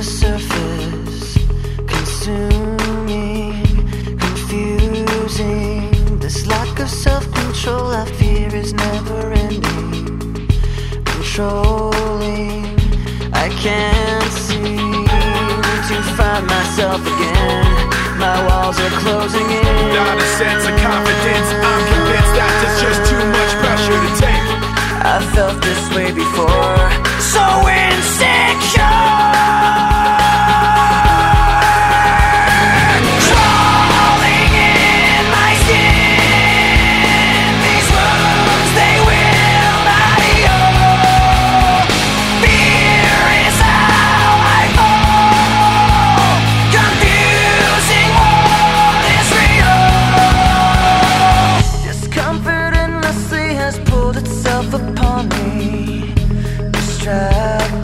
the surface, consuming, confusing. This lack of self control I fear is never ending. Controlling, I can't seem to find myself again. My walls are closing in. Not a sense of confidence. I'm convinced that there's just too much pressure to take. I felt this way before.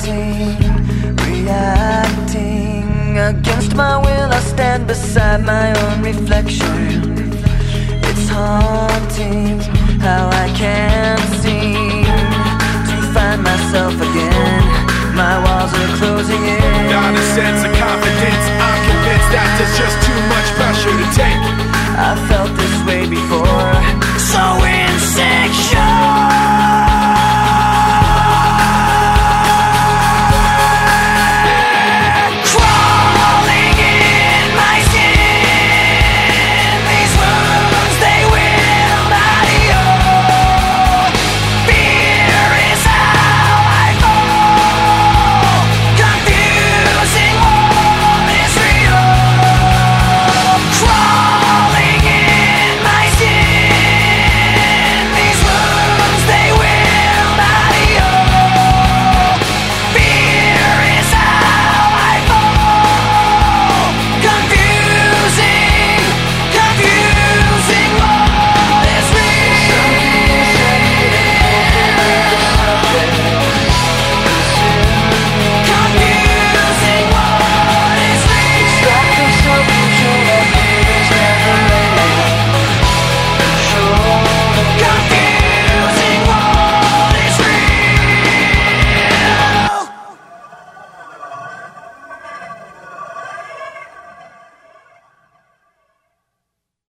Distracting, reacting. Against my will, I stand beside my own reflection. It's haunting how I can't seem to find myself again. My walls are closing in.